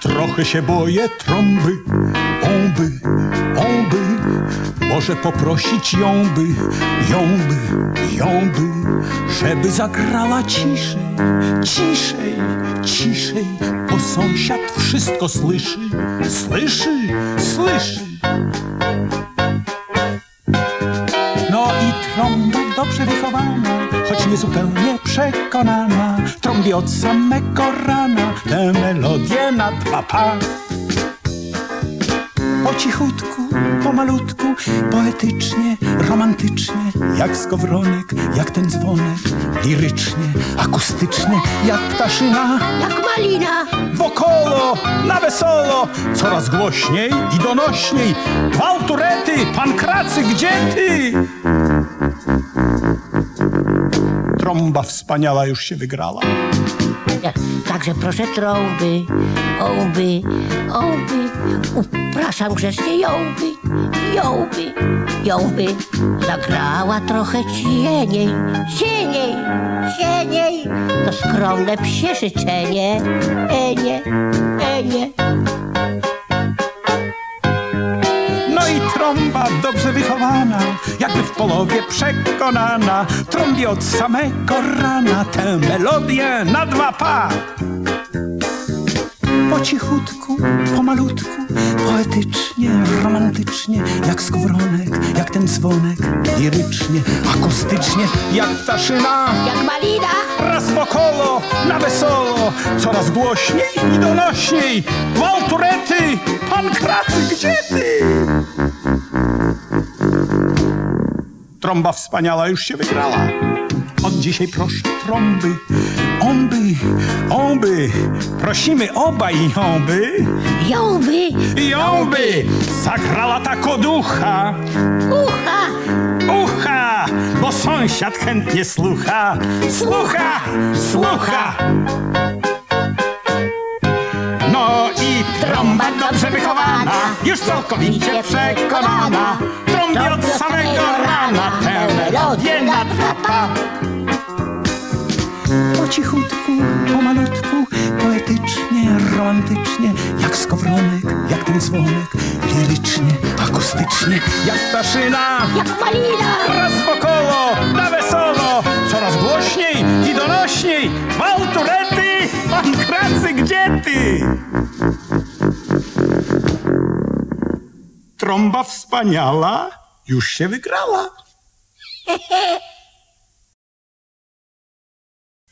Trochę się boję trąby, ąby, ąby. Może poprosić ją by, ją by, ją by, żeby zagrała ciszej, ciszej, ciszej, bo sąsiad wszystko słyszy, słyszy, słyszy. Wychowana, choć nie zupełnie przekonana, trąbi od samego rana tę melodię na dwa pa. Po cichutku, pomalutku, poetycznie, romantycznie, jak skowronek, jak ten dzwonek, lirycznie, akustycznie, jak ptaszyna, Jak malina, Wokolo, na wesolo, coraz głośniej i donośniej. Gwałturety, pankracy, gdzie ty? Trąba wspaniała już się wygrała. Także proszę trąby, ołby, ołby, upraszam grzecznie jąby, jąby, jąby. Zagrała trochę cieniej, cieniej, cieniej. To skromne psie życzenie, enie, enie. No i trąba dobrze wychowana, jakby w polowie przekonana, trąbi od samego rana tę melodię na dwa pa. Po cichutku, pomalutku, poetycznie, romantycznie, jak skowronek, jak ten dzwonek, lirycznie, akustycznie, jak ptaszyna. Jak malina, Raz wokolo, na wesolo, coraz głośniej i donośniej. Walturety, pan Kracy, Trąba wspaniała już się wygrała. Od dzisiaj proszę trąby, omby, omby. Prosimy obaj jąby, jąby, jąby. Zagrała ta koducha, ucha, ucha, bo sąsiad chętnie słucha, słucha, słucha. No i trąba dobrze wychowana, już całkowicie przekonana, trąbi od samego rana cichutku, pomalutku, poetycznie, romantycznie, jak skowronek, jak ten dzwonek, lirycznie, akustycznie, jak ptaszyna. jak malina. Raz wokolo, na wesolo, coraz głośniej i donośniej. Pan Kracy, gdzie ty? Trąba wspaniała już się wygrała.